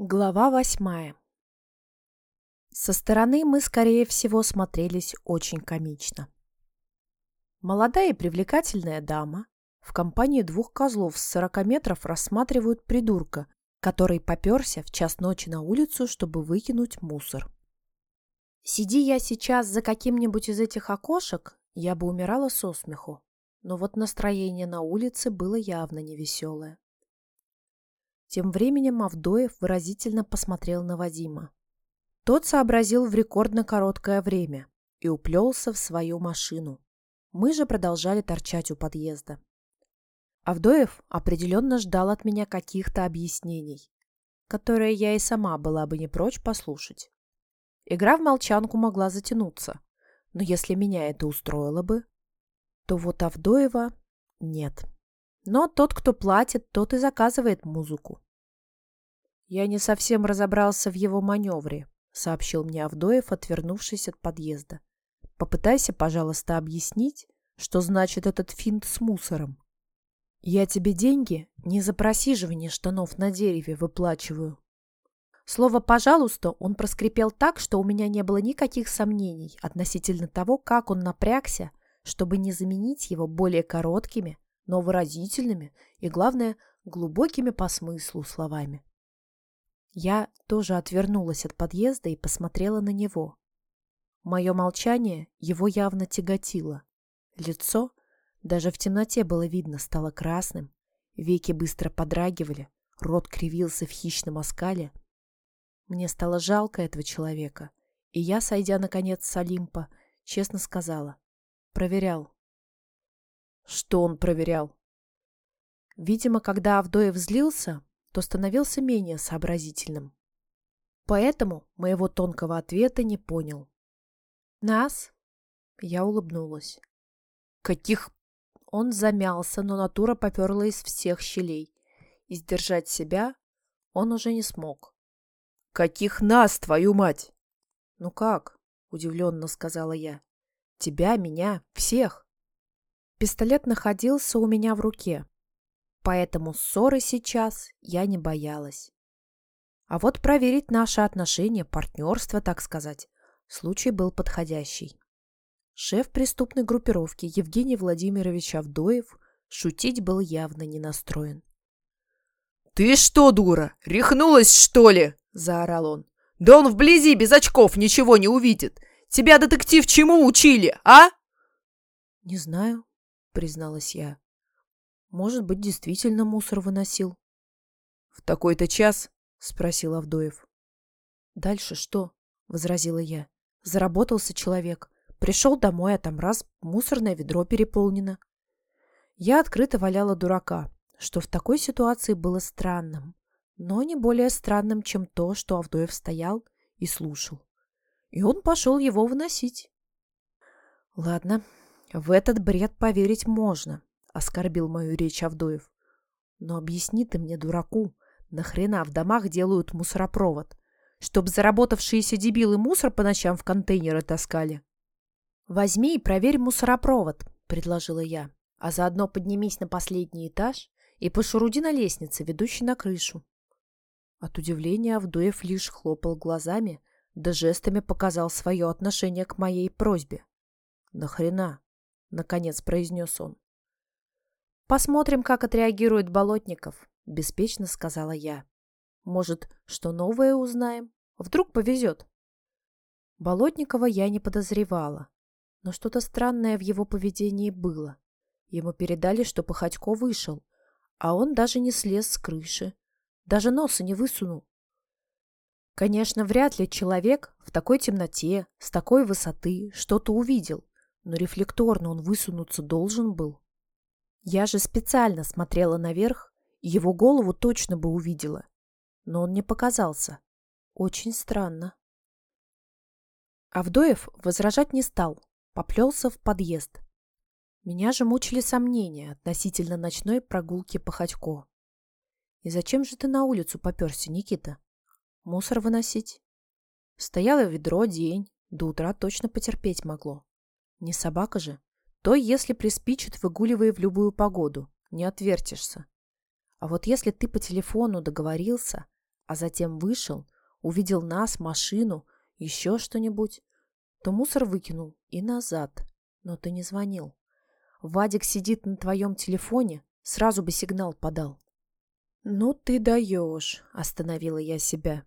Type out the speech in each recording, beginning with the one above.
Глава восьмая Со стороны мы, скорее всего, смотрелись очень комично. Молодая и привлекательная дама в компании двух козлов с 40 метров рассматривают придурка, который поперся в час ночи на улицу, чтобы выкинуть мусор. Сиди я сейчас за каким-нибудь из этих окошек, я бы умирала со смеху. Но вот настроение на улице было явно невеселое. Тем временем Авдоев выразительно посмотрел на Вадима. Тот сообразил в рекордно короткое время и уплелся в свою машину. Мы же продолжали торчать у подъезда. Авдоев определенно ждал от меня каких-то объяснений, которые я и сама была бы не прочь послушать. Игра в молчанку могла затянуться, но если меня это устроило бы, то вот Авдоева нет. Но тот, кто платит, тот и заказывает музыку. «Я не совсем разобрался в его маневре», — сообщил мне Авдоев, отвернувшись от подъезда. «Попытайся, пожалуйста, объяснить, что значит этот финт с мусором. Я тебе деньги не за просиживание штанов на дереве выплачиваю». Слово «пожалуйста» он проскрипел так, что у меня не было никаких сомнений относительно того, как он напрягся, чтобы не заменить его более короткими, но выразительными и, главное, глубокими по смыслу словами. Я тоже отвернулась от подъезда и посмотрела на него. Мое молчание его явно тяготило. Лицо, даже в темноте было видно, стало красным, веки быстро подрагивали, рот кривился в хищном оскале. Мне стало жалко этого человека, и я, сойдя наконец с Олимпа, честно сказала. Проверял. Что он проверял? Видимо, когда Авдоев злился, то становился менее сообразительным. Поэтому моего тонкого ответа не понял. «Нас?» Я улыбнулась. «Каких...» Он замялся, но натура поперла из всех щелей. И сдержать себя он уже не смог. «Каких нас, твою мать?» «Ну как?» – удивленно сказала я. «Тебя, меня, всех!» Пистолет находился у меня в руке, поэтому ссоры сейчас я не боялась. А вот проверить наши отношения, партнерство, так сказать, случай был подходящий. Шеф преступной группировки Евгений Владимирович Авдоев шутить был явно не настроен. «Ты что, дура, рехнулась, что ли?» – заорал он. «Да он вблизи без очков ничего не увидит. Тебя, детектив, чему учили, а?» «Не знаю», – призналась я. Может быть, действительно мусор выносил. — В такой-то час? — спросил Авдоев. — Дальше что? — возразила я. Заработался человек. Пришел домой, а там раз мусорное ведро переполнено. Я открыто валяла дурака, что в такой ситуации было странным, но не более странным, чем то, что Авдоев стоял и слушал. И он пошел его выносить. Ладно, в этот бред поверить можно оскорбил мою речь Авдоев. Но объясни ты мне, дураку, нахрена в домах делают мусоропровод? Чтоб заработавшиеся дебилы мусор по ночам в контейнеры таскали? Возьми и проверь мусоропровод, предложила я, а заодно поднимись на последний этаж и пошуруди на лестнице, ведущей на крышу. От удивления Авдоев лишь хлопал глазами, да жестами показал свое отношение к моей просьбе. «Нахрена?» — наконец произнес он. «Посмотрим, как отреагирует Болотников», – беспечно сказала я. «Может, что новое узнаем? Вдруг повезет». Болотникова я не подозревала, но что-то странное в его поведении было. Ему передали, что Походько вышел, а он даже не слез с крыши, даже носа не высунул. Конечно, вряд ли человек в такой темноте, с такой высоты что-то увидел, но рефлекторно он высунуться должен был. Я же специально смотрела наверх, и его голову точно бы увидела. Но он не показался. Очень странно. Авдоев возражать не стал, поплелся в подъезд. Меня же мучили сомнения относительно ночной прогулки по Ходько. И зачем же ты на улицу поперся, Никита? Мусор выносить? Стояло ведро день, до утра точно потерпеть могло. Не собака же. То, если приспичит, выгуливай в любую погоду. Не отвертишься. А вот если ты по телефону договорился, а затем вышел, увидел нас, машину, еще что-нибудь, то мусор выкинул и назад. Но ты не звонил. Вадик сидит на твоем телефоне, сразу бы сигнал подал. «Ну ты даешь», — остановила я себя.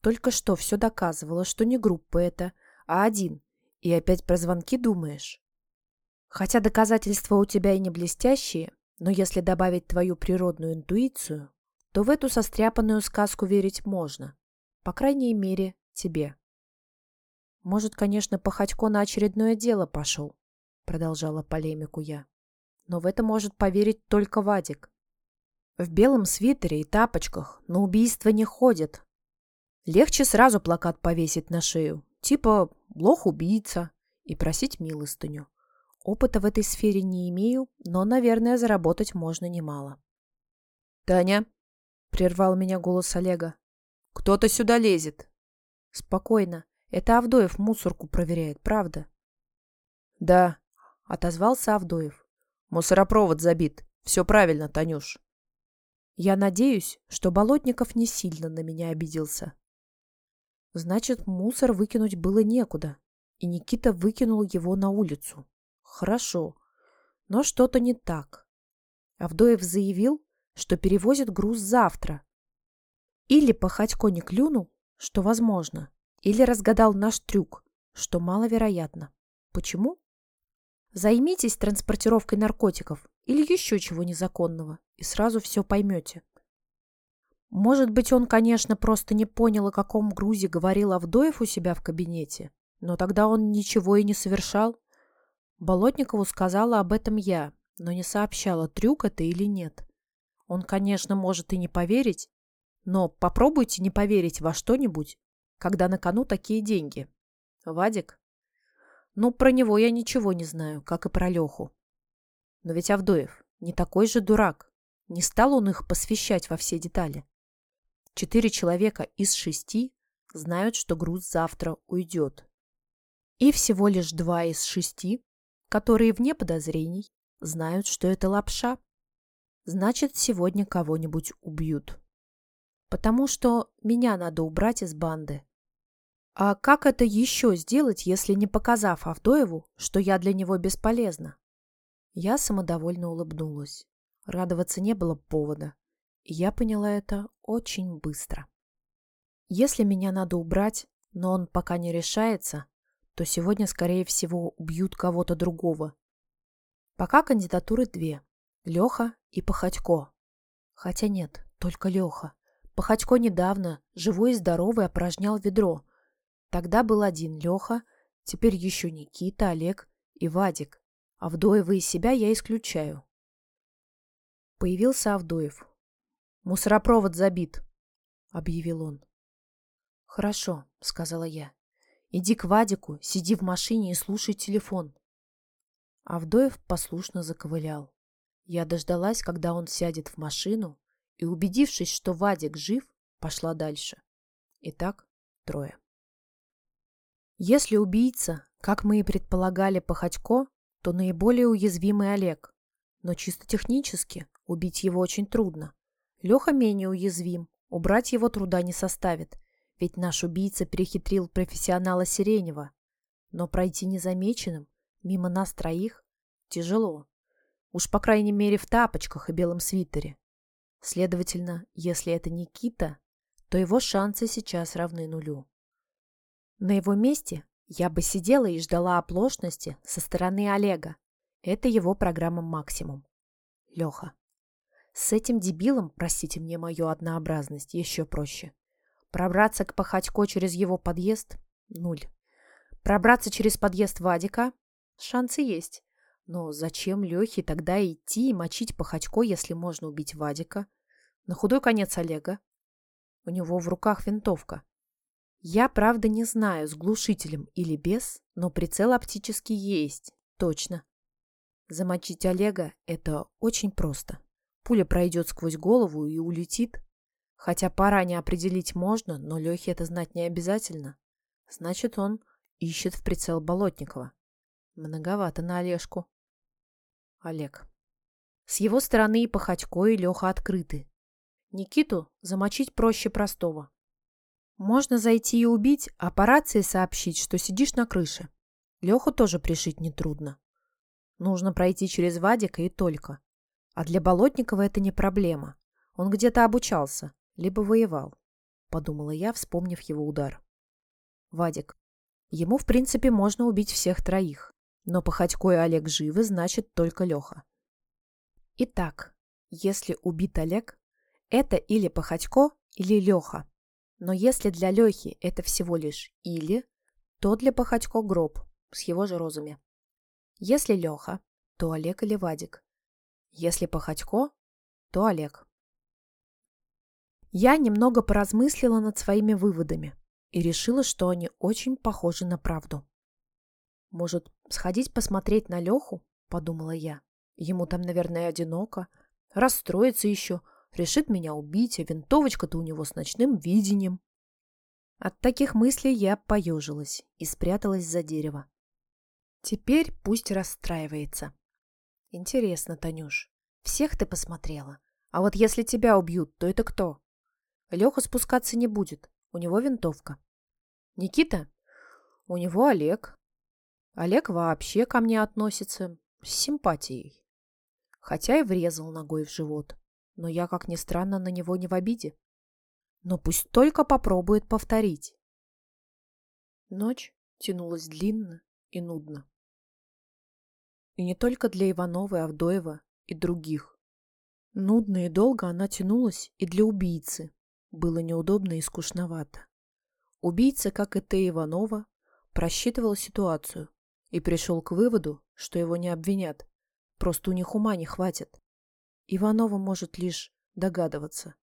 Только что все доказывало, что не группа это, а один. И опять про звонки думаешь? Хотя доказательства у тебя и не блестящие, но если добавить твою природную интуицию, то в эту состряпанную сказку верить можно. По крайней мере, тебе. Может, конечно, Походько на очередное дело пошел, продолжала полемику я. Но в это может поверить только Вадик. В белом свитере и тапочках на убийство не ходит. Легче сразу плакат повесить на шею, типа «лох-убийца» и просить милостыню. Опыта в этой сфере не имею, но, наверное, заработать можно немало. «Таня!» — прервал меня голос Олега. «Кто-то сюда лезет!» «Спокойно. Это Авдоев мусорку проверяет, правда?» «Да», — отозвался Авдоев. «Мусоропровод забит. Все правильно, Танюш». Я надеюсь, что Болотников не сильно на меня обиделся. Значит, мусор выкинуть было некуда, и Никита выкинул его на улицу. Хорошо, но что-то не так. Авдоев заявил, что перевозит груз завтра. Или Походько не клюнул, что возможно, или разгадал наш трюк, что маловероятно. Почему? Займитесь транспортировкой наркотиков или еще чего незаконного, и сразу все поймете. Может быть, он, конечно, просто не понял, о каком грузе говорил Авдоев у себя в кабинете, но тогда он ничего и не совершал. Болотникову сказала об этом я, но не сообщала, трюк это или нет. Он, конечно, может и не поверить, но попробуйте не поверить во что-нибудь, когда на кону такие деньги. Вадик? Ну, про него я ничего не знаю, как и про Леху. Но ведь Авдоев не такой же дурак. Не стал он их посвящать во все детали. Четыре человека из шести знают, что груз завтра уйдет. И всего лишь два из шести, которые вне подозрений, знают, что это лапша. Значит, сегодня кого-нибудь убьют. Потому что меня надо убрать из банды. А как это еще сделать, если не показав Авдоеву, что я для него бесполезна? Я самодовольно улыбнулась. Радоваться не было повода. Я поняла это очень быстро. Если меня надо убрать, но он пока не решается, то сегодня, скорее всего, убьют кого-то другого. Пока кандидатуры две. Леха и Походько. Хотя нет, только Леха. Походько недавно, живой и здоровый, опорожнял ведро, Тогда был один Леха, теперь еще Никита, Олег и Вадик. Авдоева из себя я исключаю. Появился Авдоев. «Мусоропровод забит», — объявил он. «Хорошо», — сказала я. «Иди к Вадику, сиди в машине и слушай телефон». Авдоев послушно заковылял. Я дождалась, когда он сядет в машину, и, убедившись, что Вадик жив, пошла дальше. Итак, трое. Если убийца, как мы и предполагали, Походько, то наиболее уязвимый Олег. Но чисто технически убить его очень трудно. Леха менее уязвим, убрать его труда не составит, ведь наш убийца перехитрил профессионала Сиренева. Но пройти незамеченным, мимо нас троих, тяжело. Уж по крайней мере в тапочках и белом свитере. Следовательно, если это Никита, то его шансы сейчас равны нулю. На его месте я бы сидела и ждала оплошности со стороны Олега. Это его программа «Максимум». Леха. С этим дебилом, простите мне мою однообразность, еще проще. Пробраться к Пахатько через его подъезд – нуль. Пробраться через подъезд Вадика – шансы есть. Но зачем Лехе тогда идти и мочить Пахатько, если можно убить Вадика? На худой конец Олега. У него в руках винтовка. Я, правда, не знаю, с глушителем или без, но прицел оптический есть, точно. Замочить Олега – это очень просто. Пуля пройдет сквозь голову и улетит. Хотя пора не определить можно, но Лехе это знать не обязательно. Значит, он ищет в прицел Болотникова. Многовато на Олежку. Олег. С его стороны и Походько, и Леха открыты. Никиту замочить проще простого. Можно зайти и убить, а по рации сообщить, что сидишь на крыше. Леху тоже пришить нетрудно. Нужно пройти через Вадика и только. А для Болотникова это не проблема. Он где-то обучался, либо воевал, подумала я, вспомнив его удар. Вадик. Ему, в принципе, можно убить всех троих. Но Походько и Олег живы, значит, только Леха. Итак, если убит Олег, это или Походько, или Леха. Но если для Лехи это всего лишь «или», то для Походько гроб с его же розами. Если Леха, то Олег или Вадик. Если Походько, то Олег. Я немного поразмыслила над своими выводами и решила, что они очень похожи на правду. «Может, сходить посмотреть на Леху?» – подумала я. «Ему там, наверное, одиноко. Расстроится еще, решит меня убить, а винтовочка-то у него с ночным видением». От таких мыслей я поежилась и спряталась за дерево. Теперь пусть расстраивается. Интересно, Танюш, всех ты посмотрела? А вот если тебя убьют, то это кто? Леха спускаться не будет. У него винтовка. Никита? У него Олег. Олег вообще ко мне относится с симпатией. Хотя и врезал ногой в живот. Но я, как ни странно, на него не в обиде. Но пусть только попробует повторить. Ночь тянулась длинно и нудно. И не только для Ивановой, Авдоева и других. Нудно и долго она тянулась и для убийцы, было неудобно и скучновато. Убийца, как и ты, Иванова, просчитывал ситуацию и пришел к выводу, что его не обвинят. Просто у них ума не хватит. Иванова может лишь догадываться.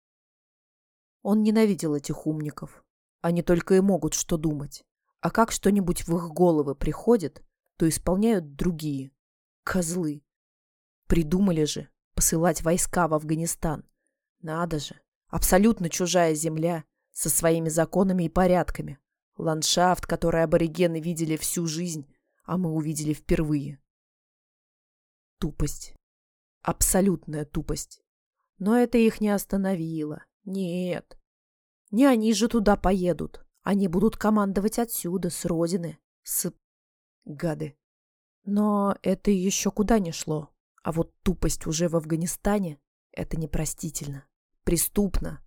Он ненавидел этих умников. Они только и могут что думать. А как что-нибудь в их головы приходит, то исполняют другие. Козлы. Придумали же посылать войска в Афганистан. Надо же. Абсолютно чужая земля со своими законами и порядками. Ландшафт, который аборигены видели всю жизнь, а мы увидели впервые. Тупость. Абсолютная тупость. Но это их не остановило. Нет. Не они же туда поедут. Они будут командовать отсюда, с родины. С... Гады. Но это еще куда не шло. А вот тупость уже в Афганистане — это непростительно. Преступно.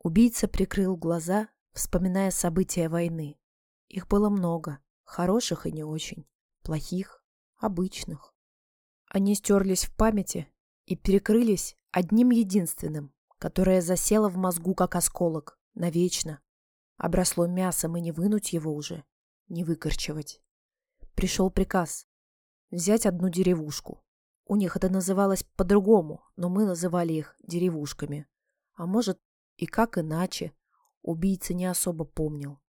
Убийца прикрыл глаза, вспоминая события войны. Их было много, хороших и не очень, плохих, обычных. Они стерлись в памяти и перекрылись одним единственным, которое засело в мозгу как осколок, навечно. Обросло мясом, и не вынуть его уже, не выкорчевать. Пришел приказ взять одну деревушку, у них это называлось по-другому, но мы называли их деревушками. А может, и как иначе, убийца не особо помнил.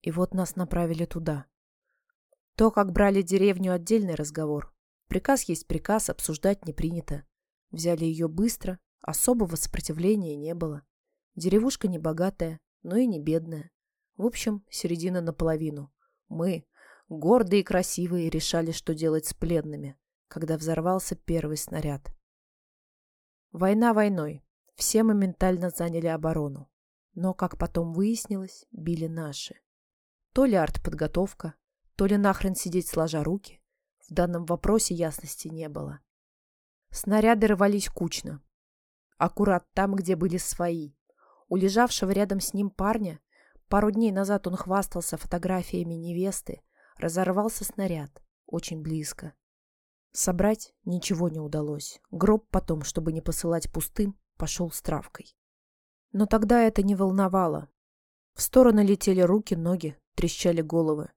И вот нас направили туда. То, как брали деревню, отдельный разговор. Приказ есть приказ, обсуждать не принято. Взяли ее быстро, особого сопротивления не было. Деревушка не богатая, но и не бедная. В общем, середина наполовину. Мы, гордые и красивые, решали, что делать с пленными когда взорвался первый снаряд. Война войной. Все моментально заняли оборону. Но, как потом выяснилось, били наши. То ли артподготовка, то ли нахрен сидеть сложа руки. В данном вопросе ясности не было. Снаряды рвались кучно. Аккурат там, где были свои. У лежавшего рядом с ним парня, пару дней назад он хвастался фотографиями невесты, разорвался снаряд. Очень близко. Собрать ничего не удалось. Гроб потом, чтобы не посылать пустым, пошел с травкой. Но тогда это не волновало. В стороны летели руки, ноги, трещали головы.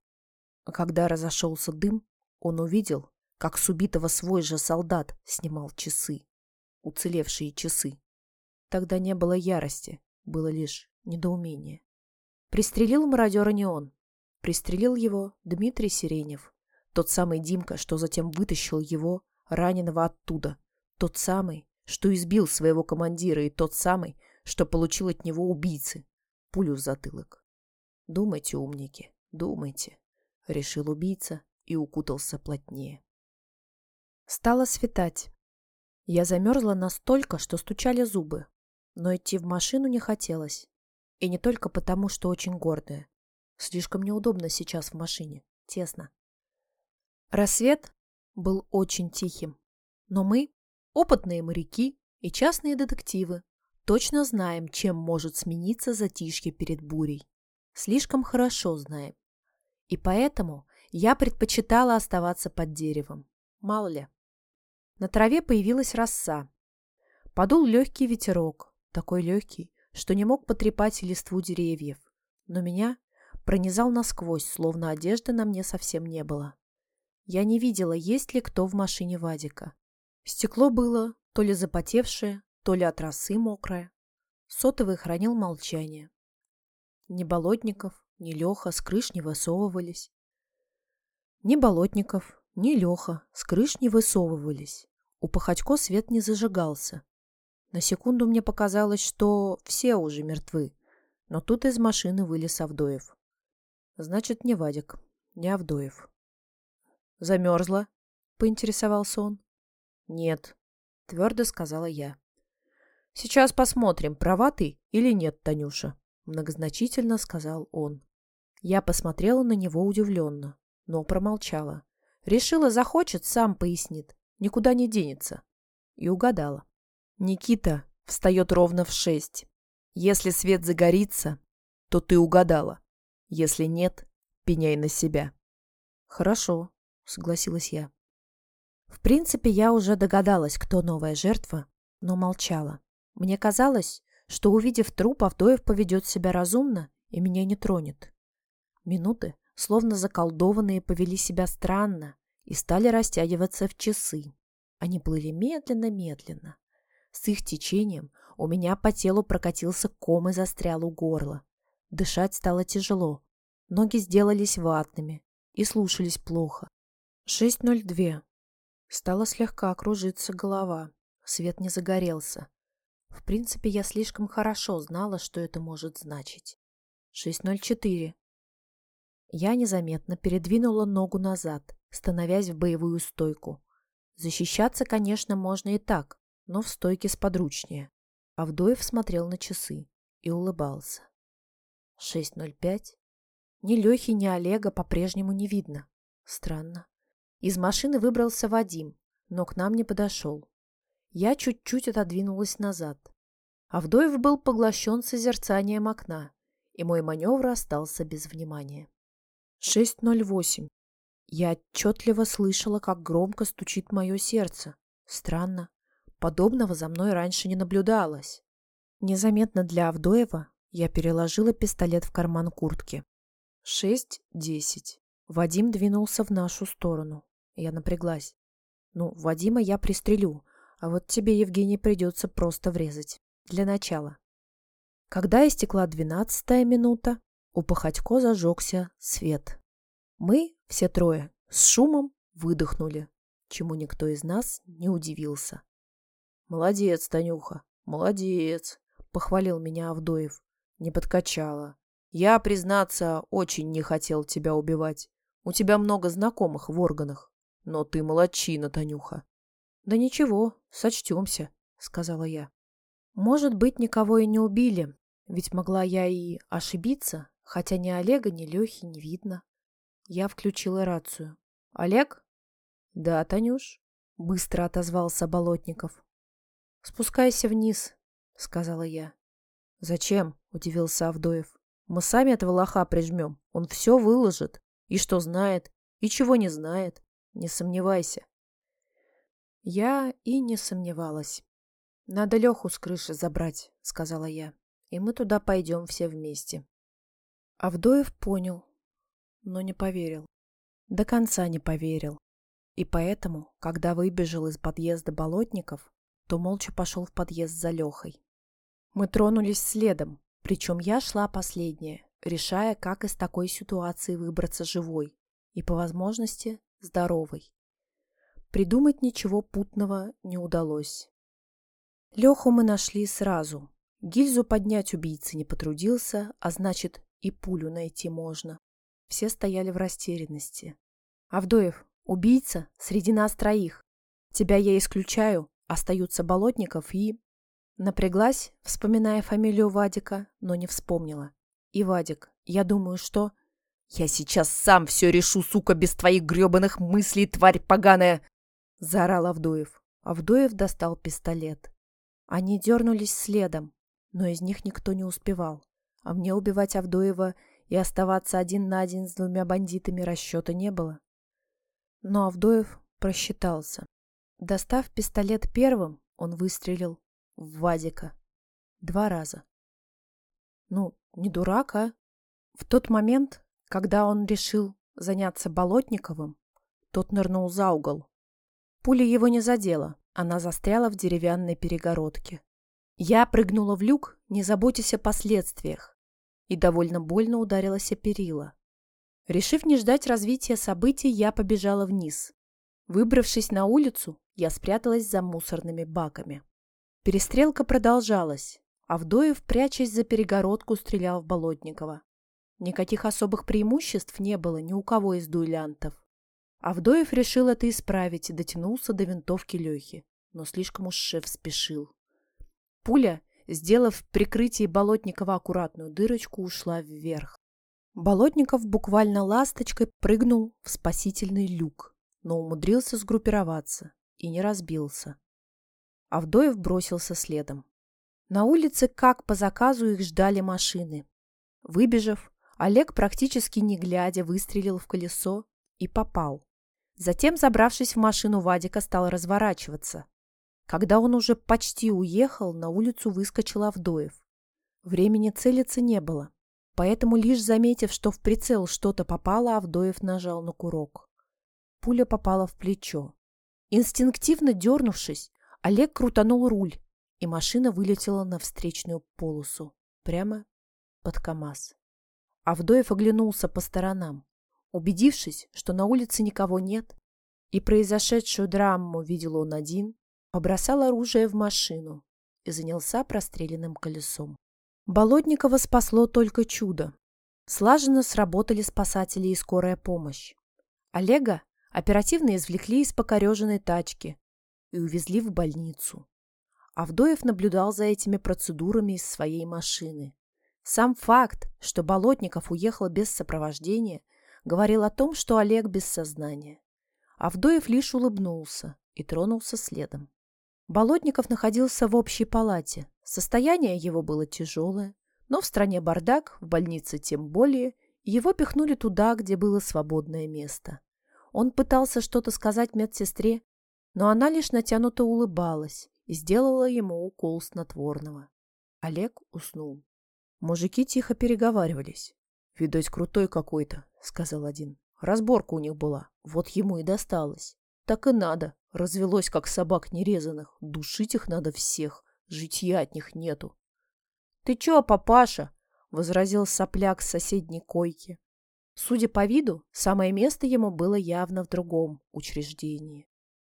А когда разошелся дым, он увидел, как с убитого свой же солдат снимал часы. Уцелевшие часы. Тогда не было ярости, было лишь недоумение. Пристрелил мародера не он. Пристрелил его Дмитрий Сиренев, тот самый Димка, что затем вытащил его, раненого оттуда. Тот самый, что избил своего командира, и тот самый, что получил от него убийцы. Пулю в затылок. «Думайте, умники, думайте», — решил убийца и укутался плотнее. Стало светать. Я замерзла настолько, что стучали зубы. но идти в машину не хотелось. И не только потому, что очень гордая. Слишком неудобно сейчас в машине, тесно. Рассвет был очень тихим, но мы, опытные моряки и частные детективы, точно знаем, чем может смениться затишье перед бурей. Слишком хорошо знаем. И поэтому я предпочитала оставаться под деревом. Мало ли. На траве появилась роса. Подул легкий ветерок, такой легкий, что не мог потрепать листву деревьев. Но меня пронизал насквозь, словно одежды на мне совсем не было. Я не видела, есть ли кто в машине Вадика. Стекло было то ли запотевшее, то ли от росы мокрое. Сотовый хранил молчание. Ни Болотников, ни Леха с крыш не высовывались. Ни Болотников, ни Леха с крыш не высовывались. У Походько свет не зажигался. На секунду мне показалось, что все уже мертвы. Но тут из машины вылез Авдоев. Значит, не Вадик, не Авдоев. «Замерзла?» — поинтересовался он. «Нет», — твердо сказала я. «Сейчас посмотрим, права ты или нет, Танюша», — многозначительно сказал он. Я посмотрела на него удивленно, но промолчала. Решила, захочет, сам пояснит, никуда не денется. И угадала. Никита встает ровно в шесть. Если свет загорится, то ты угадала. Если нет, пеняй на себя. Хорошо, согласилась я. В принципе, я уже догадалась, кто новая жертва, но молчала. Мне казалось, что, увидев труп, Авдоев поведет себя разумно и меня не тронет. Минуты, словно заколдованные, повели себя странно и стали растягиваться в часы. Они плыли медленно-медленно. С их течением у меня по телу прокатился ком и застрял у горла. Дышать стало тяжело. Ноги сделались ватными и слушались плохо. 6.02. Стала слегка кружиться голова. Свет не загорелся. В принципе, я слишком хорошо знала, что это может значить. 6.04. Я незаметно передвинула ногу назад, становясь в боевую стойку. Защищаться, конечно, можно и так, но в стойке сподручнее. Авдоев смотрел на часы и улыбался. 6.05. Ни Лехи, ни Олега по-прежнему не видно. Странно. Из машины выбрался Вадим, но к нам не подошел. Я чуть-чуть отодвинулась назад. Авдоев был поглощен созерцанием окна, и мой маневр остался без внимания. 6.08. Я отчетливо слышала, как громко стучит мое сердце. Странно. Подобного за мной раньше не наблюдалось. Незаметно для Авдоева я переложила пистолет в карман куртки. 6.10. Вадим двинулся в нашу сторону. Я напряглась. Ну, Вадима я пристрелю, а вот тебе, Евгений, придется просто врезать. Для начала. Когда истекла двенадцатая минута, у Походько зажегся свет. Мы, все трое, с шумом выдохнули, чему никто из нас не удивился. «Молодец, Танюха, молодец!» — похвалил меня Авдоев. Не подкачала. «Я, признаться, очень не хотел тебя убивать. У тебя много знакомых в органах. Но ты молодчина, Танюха. Да ничего, сочтемся, сказала я. Может быть, никого и не убили, ведь могла я и ошибиться, хотя ни Олега, ни Лехи не видно. Я включила рацию. Олег? Да, Танюш, быстро отозвался Болотников. Спускайся вниз, сказала я. Зачем? Удивился Авдоев. Мы сами этого лоха прижмем. Он все выложит. И что знает, и чего не знает. Не сомневайся. Я и не сомневалась. Надо Леху с крыши забрать, сказала я. И мы туда пойдем все вместе. Авдоев понял, но не поверил. До конца не поверил. И поэтому, когда выбежал из подъезда Болотников, то молча пошел в подъезд за Лехой. Мы тронулись следом, причем я шла последняя, решая, как из такой ситуации выбраться живой и, по возможности, здоровой. Придумать ничего путного не удалось. Леху мы нашли сразу. Гильзу поднять убийца не потрудился, а значит, и пулю найти можно. Все стояли в растерянности. «Авдоев, убийца среди нас троих. Тебя я исключаю, остаются Болотников и...» Напряглась, вспоминая фамилию Вадика, но не вспомнила. И Вадик, я думаю, что... «Я сейчас сам все решу, сука, без твоих гребаных мыслей, тварь поганая!» — заорал Авдоев. Авдоев достал пистолет. Они дернулись следом, но из них никто не успевал. А мне убивать Авдоева и оставаться один на один с двумя бандитами расчета не было. Но Авдоев просчитался. Достав пистолет первым, он выстрелил в Вадика. Два раза. Ну, не дурак, а? В тот момент, когда он решил заняться Болотниковым, тот нырнул за угол. Пуля его не задела, она застряла в деревянной перегородке. Я прыгнула в люк, не заботясь о последствиях, и довольно больно ударилась о перила. Решив не ждать развития событий, я побежала вниз. Выбравшись на улицу, я спряталась за мусорными баками. Перестрелка продолжалась. Авдоев, прячась за перегородку, стрелял в Болотникова. Никаких особых преимуществ не было ни у кого из дуэлянтов. Авдоев решил это исправить и дотянулся до винтовки Лехи, но слишком уж шеф спешил. Пуля, сделав в прикрытии Болотникова аккуратную дырочку, ушла вверх. Болотников буквально ласточкой прыгнул в спасительный люк, но умудрился сгруппироваться и не разбился. Авдоев бросился следом. На улице, как по заказу, их ждали машины. Выбежав, Олег, практически не глядя, выстрелил в колесо и попал. Затем, забравшись в машину Вадика, стал разворачиваться. Когда он уже почти уехал, на улицу выскочил Авдоев. Времени целиться не было, поэтому, лишь заметив, что в прицел что-то попало, Авдоев нажал на курок. Пуля попала в плечо. Инстинктивно дернувшись, Олег крутанул руль, и машина вылетела на встречную полосу, прямо под КамАЗ. Авдоев оглянулся по сторонам. Убедившись, что на улице никого нет, и произошедшую драму видел он один, побросал оружие в машину и занялся простреленным колесом. Болотникова спасло только чудо. Слаженно сработали спасатели и скорая помощь. Олега оперативно извлекли из покореженной тачки, и увезли в больницу. Авдоев наблюдал за этими процедурами из своей машины. Сам факт, что Болотников уехал без сопровождения, говорил о том, что Олег без сознания. Авдоев лишь улыбнулся и тронулся следом. Болотников находился в общей палате. Состояние его было тяжелое, но в стране бардак, в больнице тем более, его пихнули туда, где было свободное место. Он пытался что-то сказать медсестре, но она лишь натянуто улыбалась и сделала ему укол снотворного. Олег уснул. Мужики тихо переговаривались. «Видать, крутой какой-то», — сказал один. «Разборка у них была, вот ему и досталось. Так и надо, развелось, как собак нерезанных. Душить их надо всех, житья от них нету». «Ты чё, папаша?» — возразил сопляк с соседней койки. Судя по виду, самое место ему было явно в другом учреждении.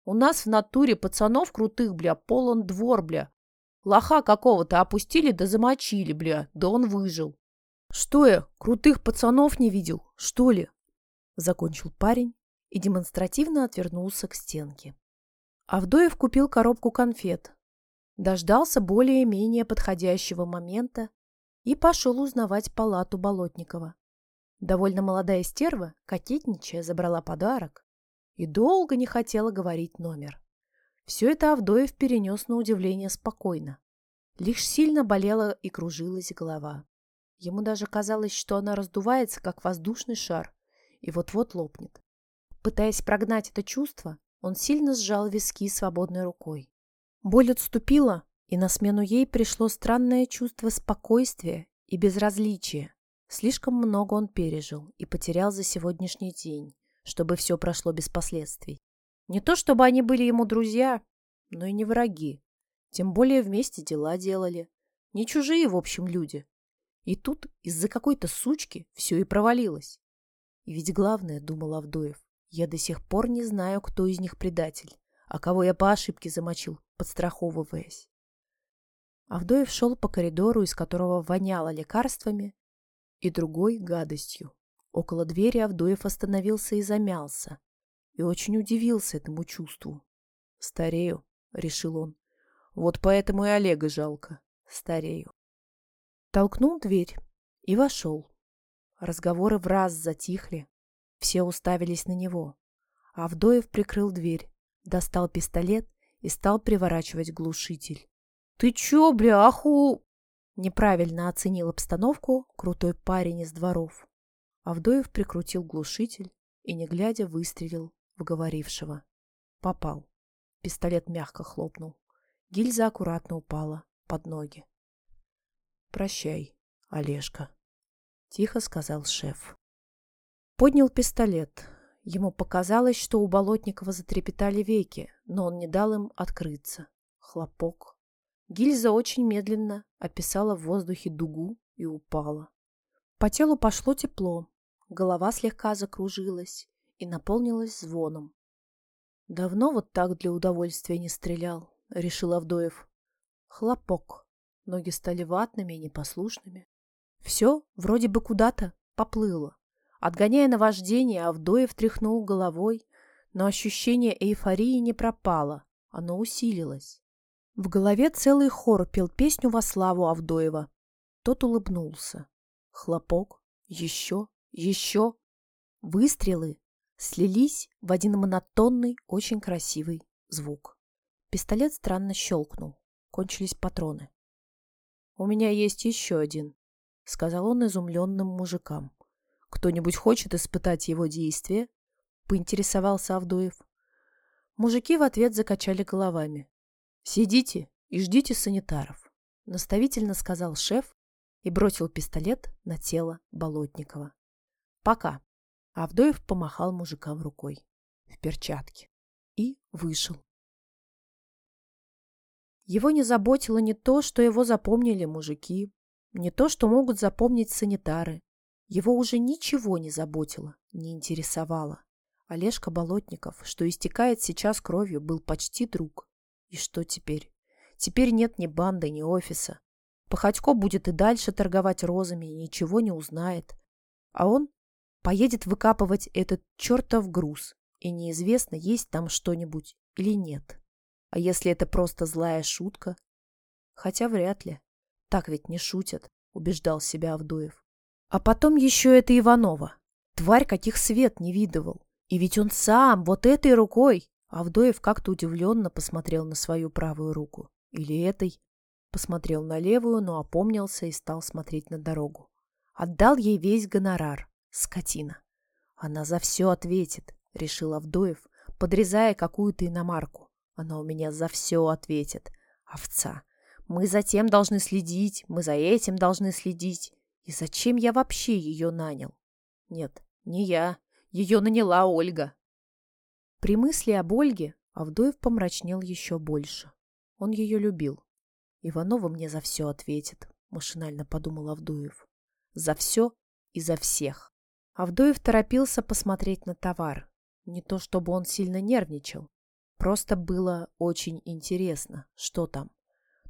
У нас в натуре пацанов крутых, бля, полон двор, бля. Лоха какого-то опустили да замочили, бля, да он выжил. Что я, крутых пацанов не видел, что ли? Закончил парень и демонстративно отвернулся к стенке. Авдоев купил коробку конфет, дождался более-менее подходящего момента и пошел узнавать палату Болотникова. Довольно молодая стерва, кокетничая, забрала подарок и долго не хотела говорить номер. Все это Авдоев перенес на удивление спокойно. Лишь сильно болела и кружилась голова. Ему даже казалось, что она раздувается, как воздушный шар, и вот-вот лопнет. Пытаясь прогнать это чувство, он сильно сжал виски свободной рукой. Боль отступила, и на смену ей пришло странное чувство спокойствия и безразличия. Слишком много он пережил и потерял за сегодняшний день, чтобы все прошло без последствий. Не то чтобы они были ему друзья, но и не враги. Тем более вместе дела делали. Не чужие, в общем, люди. И тут из-за какой-то сучки все и провалилось. И ведь главное, думал Авдоев, я до сих пор не знаю, кто из них предатель, а кого я по ошибке замочил, подстраховываясь. Авдоев шел по коридору, из которого воняло лекарствами и другой гадостью. Около двери Авдоев остановился и замялся. И очень удивился этому чувству. «Старею», — решил он. Вот поэтому и Олега жалко. Старею. Толкнул дверь и вошел. Разговоры в раз затихли. Все уставились на него. Авдоев прикрыл дверь, достал пистолет и стал приворачивать глушитель. «Ты чё, бля, аху?» Неправильно оценил обстановку крутой парень из дворов. Авдоев прикрутил глушитель и, не глядя, выстрелил в говорившего. Попал. Пистолет мягко хлопнул. Гильза аккуратно упала под ноги. «Прощай, Олежка», — тихо сказал шеф. Поднял пистолет. Ему показалось, что у Болотникова затрепетали веки, но он не дал им открыться. Хлопок. Гильза очень медленно описала в воздухе дугу и упала. По телу пошло тепло, голова слегка закружилась и наполнилась звоном. «Давно вот так для удовольствия не стрелял», — решил Авдоев. Хлопок. Ноги стали ватными и непослушными. Все вроде бы куда-то поплыло. Отгоняя наваждение, Авдоев тряхнул головой, но ощущение эйфории не пропало, оно усилилось. В голове целый хор пел песню во славу Авдоева. Тот улыбнулся. Хлопок. Еще. Еще. Выстрелы слились в один монотонный, очень красивый звук. Пистолет странно щелкнул. Кончились патроны. «У меня есть еще один», — сказал он изумленным мужикам. «Кто-нибудь хочет испытать его действие?» — поинтересовался Авдоев. Мужики в ответ закачали головами. «Сидите и ждите санитаров», — наставительно сказал шеф и бросил пистолет на тело Болотникова. «Пока». Авдоев помахал мужикам рукой в перчатке и вышел. Его не заботило не то, что его запомнили мужики, не то, что могут запомнить санитары. Его уже ничего не заботило, не интересовало. Олежка Болотников, что истекает сейчас кровью, был почти друг. И что теперь? Теперь нет ни банды, ни офиса. Походько будет и дальше торговать розами и ничего не узнает. А он поедет выкапывать этот чертов груз, и неизвестно, есть там что-нибудь или нет. А если это просто злая шутка? Хотя вряд ли. Так ведь не шутят, убеждал себя Авдоев. А потом еще это Иванова. Тварь, каких свет не видывал. И ведь он сам, вот этой рукой. Авдоев как-то удивленно посмотрел на свою правую руку. Или этой. Посмотрел на левую, но опомнился и стал смотреть на дорогу. Отдал ей весь гонорар. Скотина. Она за все ответит, решил Авдоев, подрезая какую-то иномарку. Она у меня за все ответит. Овца. Мы за тем должны следить, мы за этим должны следить. И зачем я вообще ее нанял? Нет, не я. Ее наняла Ольга. При мысли об Ольге Авдоев помрачнел еще больше. Он ее любил. Иванова мне за все ответит, машинально подумал Авдоев. За все и за всех. Авдоев торопился посмотреть на товар. Не то чтобы он сильно нервничал. Просто было очень интересно, что там.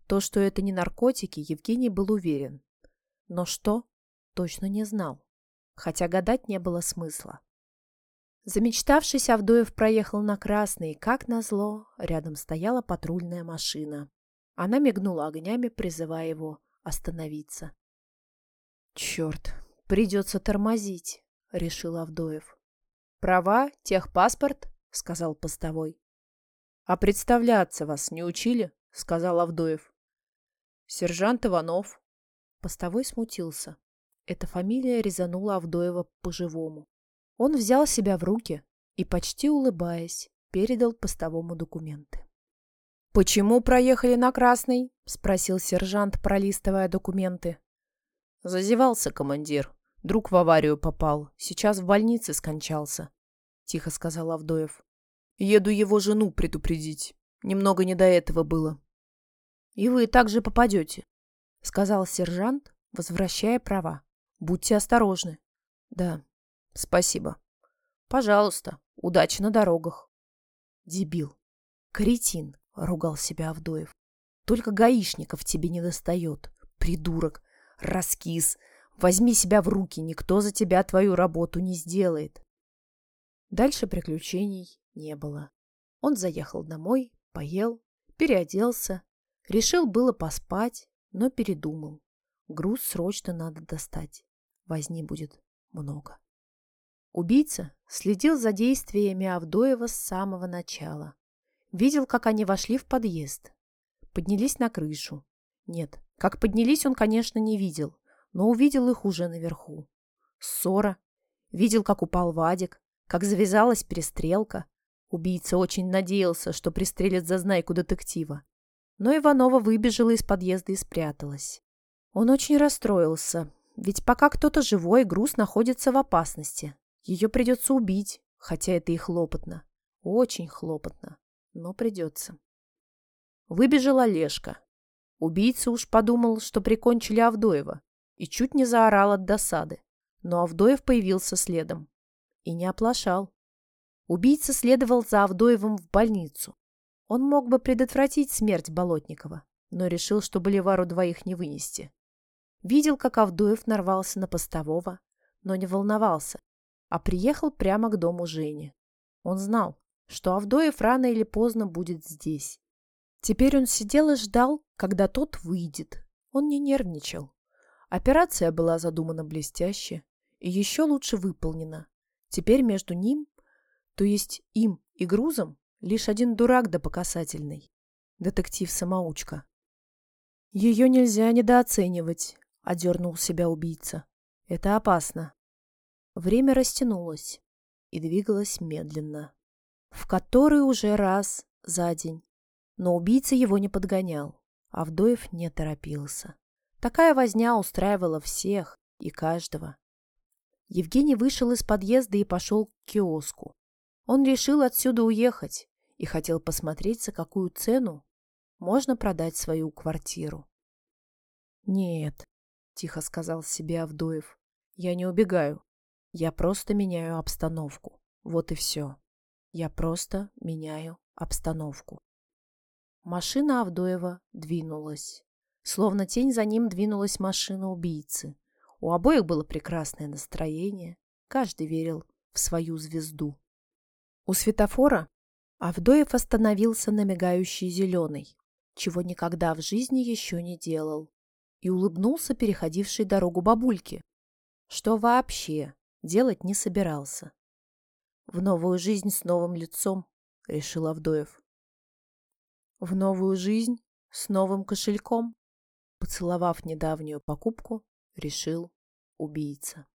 То, что это не наркотики, Евгений был уверен. Но что? Точно не знал. Хотя гадать не было смысла. Замечтавшись, Авдоев проехал на красный, и, как назло, рядом стояла патрульная машина. Она мигнула огнями, призывая его остановиться. «Черт, придется тормозить», — решил Авдоев. «Права, техпаспорт», — сказал постовой. «А представляться вас не учили?» — сказал Авдоев. «Сержант Иванов». Постовой смутился. Эта фамилия резанула Авдоева по-живому. Он взял себя в руки и, почти улыбаясь, передал постовому документы. «Почему проехали на красный?» — спросил сержант, пролистывая документы. «Зазевался командир», Друг в аварию попал. Сейчас в больнице скончался», — тихо сказал Авдоев. «Еду его жену предупредить. Немного не до этого было». «И вы также попадете», — сказал сержант, возвращая права. «Будьте осторожны». «Да, спасибо». «Пожалуйста, удачи на дорогах». «Дебил, кретин», — ругал себя Авдоев. «Только гаишников тебе не достает. Придурок, раскис, Возьми себя в руки, никто за тебя твою работу не сделает. Дальше приключений не было. Он заехал домой, поел, переоделся, Решил было поспать, но передумал. Груз срочно надо достать. Возни будет много. Убийца следил за действиями Авдоева с самого начала. Видел, как они вошли в подъезд. Поднялись на крышу. Нет, как поднялись, он, конечно, не видел, но увидел их уже наверху. Ссора. Видел, как упал Вадик, как завязалась перестрелка. Убийца очень надеялся, что пристрелит зазнайку детектива. Но Иванова выбежала из подъезда и спряталась. Он очень расстроился, ведь пока кто-то живой, груз находится в опасности. Ее придется убить, хотя это и хлопотно. Очень хлопотно, но придется. Выбежал Олежка. Убийца уж подумал, что прикончили Авдоева, и чуть не заорал от досады. Но Авдоев появился следом. И не оплошал. Убийца следовал за Авдоевым в больницу. Он мог бы предотвратить смерть Болотникова, но решил, что боливару двоих не вынести. Видел, как Авдоев нарвался на постового, но не волновался, а приехал прямо к дому Жени. Он знал, что Авдоев рано или поздно будет здесь. Теперь он сидел и ждал, когда тот выйдет. Он не нервничал. Операция была задумана блестяще и еще лучше выполнена. Теперь между ним, то есть им и грузом, лишь один дурак да покасательный. Детектив-самоучка. Ее нельзя недооценивать. — одернул себя убийца. «Это опасно». Время растянулось и двигалось медленно. В который уже раз за день. Но убийца его не подгонял. Авдоев не торопился. Такая возня устраивала всех и каждого. Евгений вышел из подъезда и пошел к киоску. Он решил отсюда уехать и хотел посмотреть, за какую цену можно продать свою квартиру. Нет, тихо сказал себе Авдоев. Я не убегаю. Я просто меняю обстановку. Вот и все. Я просто меняю обстановку. Машина Авдоева двинулась. Словно тень за ним двинулась машина убийцы. У обоих было прекрасное настроение. Каждый верил в свою звезду. У светофора Авдоев остановился на мигающий зеленый, чего никогда в жизни еще не делал и улыбнулся переходившей дорогу бабульке, что вообще делать не собирался. В новую жизнь с новым лицом, решил Авдоев. В новую жизнь с новым кошельком, поцеловав недавнюю покупку, решил убийца.